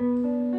Música